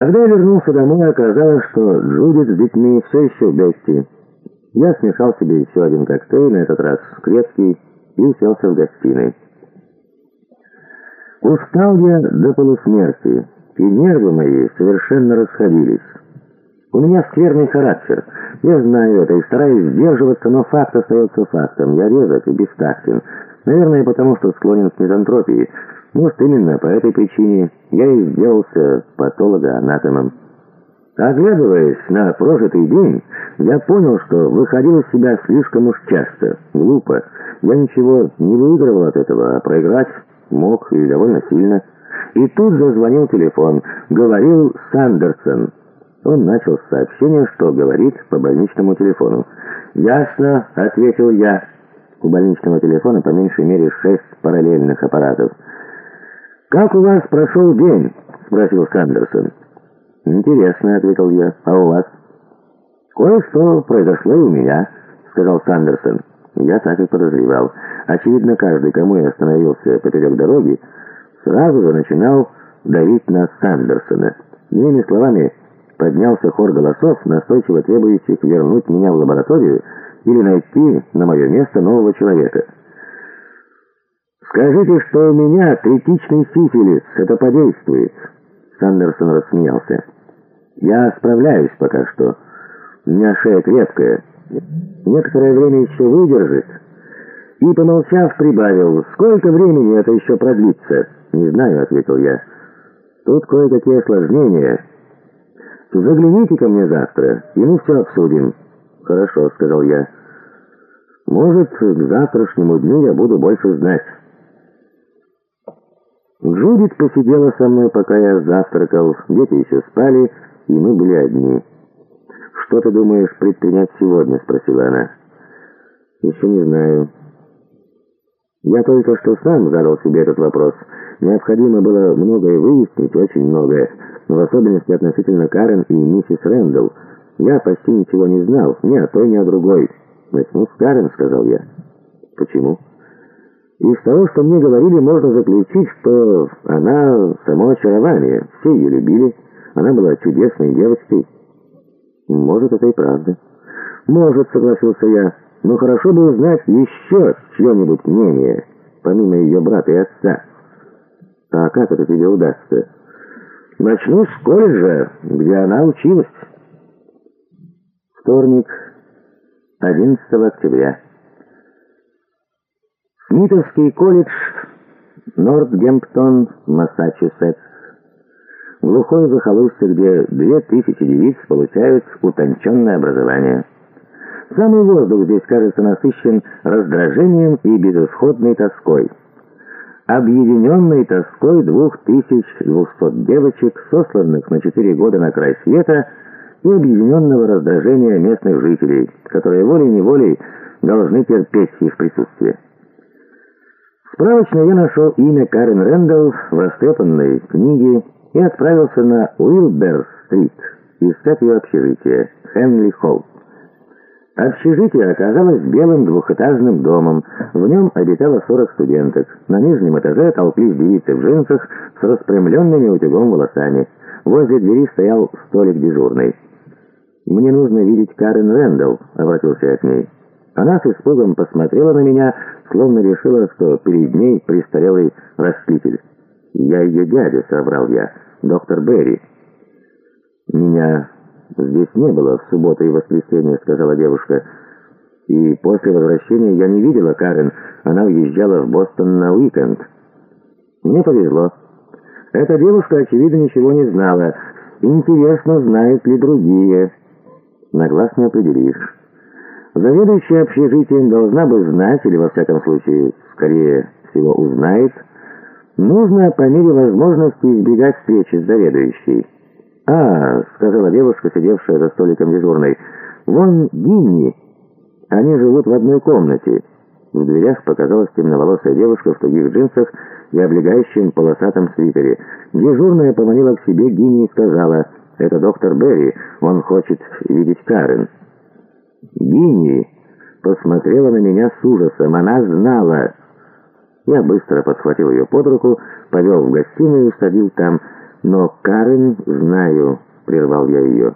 Когда я вернулся домой, оказалось, что Джудит с детьми все еще в Бетти. Я смешал себе еще один коктейль, на этот раз крепкий, и уселся в гостиной. Устал я до полусмерти, и нервы мои совершенно расходились. У меня скверный характер. Я знаю это и стараюсь сдерживаться, но факт остается фактом. Я резок и бестактен. Наверное, потому что склонен к мизантропии. Может, именно по этой причине я и сделался патологоанатомом. Оглядываясь на прожитый день, я понял, что выходил из себя слишком уж часто, глупо. Я ничего не выигрывал от этого, а проиграть мог и довольно сильно. И тут зазвонил телефон. Говорил Сандерсон. Он начал с сообщения, что говорит по больничному телефону. «Ясно», — ответил я. У больничного телефона по меньшей мере шесть параллельных аппаратов. «Как у вас прошел день?» — спросил Сандерсон. «Интересно», — ответил я. «А у вас?» «Кое-что произошло и у меня», — сказал Сандерсон. Я так и подозревал. Очевидно, каждый, кому я остановился поперек дороги, сразу же начинал давить на Сандерсона. Иными словами, поднялся хор голосов, настойчиво требующих вернуть меня в лабораторию или найти на мое место нового человека. «Скажите, что у меня третичный сифилис, это подействует». Сандерсон рассмеялся. «Я справляюсь пока что. У меня шея крепкая. Некоторое время еще выдержит». И, помолчав, прибавил, «Сколько времени это еще продлится?» «Не знаю», — ответил я. «Тут кое-какие осложнения. Загляните ко мне завтра, и мы все обсудим». «Хорошо», — сказал я. «Может, к завтрашнему дню я буду больше знать». Джудит посидела со мной, пока я завтракал. Дети еще спали, и мы были одни. «Что ты думаешь предпринять сегодня?» — спросила она. «Еще не знаю». Я только что сам задал себе этот вопрос. Необходимо было многое выяснить, очень многое, но в особенности относительно Карен и миссис Рэндалл. Я почти ничего не знал, ни о той, ни о другой. «Начну с Карен», — сказал я. «Почему?» Из того, что мне говорили, можно заключить, что она само очарование. Все ее любили. Она была чудесной девочкой. Может, это и правда. Может, согласился я. Но хорошо бы узнать еще чье-нибудь мнение, помимо ее брата и отца. А как это тебе удастся? Начну с колледжа, где она училась. Вторник, 11 октября. Смитовский колледж, Нортгемптон, Массачусетс. Глухой захолустье, где две тысячи девиц получают утонченное образование. Самый воздух здесь кажется насыщен раздражением и безысходной тоской. Объединенной тоской двух тысяч двухсот девочек, сосланных на четыре года на край света, и объединенного раздражения местных жителей, которые волей-неволей должны терпеть их присутствие. Справочно я нашел имя Карен Рэндалл в растрепанной книге и отправился на Уилбер-стрит искать ее общежитие, Хенли Холл. Общежитие оказалось белым двухэтажным домом. В нем обитало 40 студенток. На нижнем этаже толклись девицы в джинсах с распрямленными утюгом волосами. Возле двери стоял столик дежурный. «Мне нужно видеть Карен Рэндалл», — обратился я к ней. Она с испугом посмотрела на меня, словно решила, что перед ней престарелый растлитель. «Я ее дядя», — соврал я, — «доктор Берри». «Меня здесь не было в субботу и воскресенье», — сказала девушка. «И после возвращения я не видела Карен. Она уезжала в Бостон на уикенд». «Мне повезло. Эта девушка, очевидно, ничего не знала. Интересно, знают ли другие. На глаз не определишь». Заведующая общежитием должна бы знать, или во всяком случае, скорее всего, узнает, нужно по мере возможности избегать встречи с заведующей. «А», — сказала девушка, сидевшая за столиком дежурной, — «вон Гинни. Они живут в одной комнате». В дверях показалась темноволосая девушка в тугих джинсах и облегающем полосатом свитере. Дежурная поманила к себе Гинни и сказала, «Это доктор Берри, он хочет видеть Карен». Гинни посмотрела на меня с ужасом. Она знала. Я быстро подхватил ее под руку, повел в гостиную и усадил там. Но Карен знаю, прервал я ее.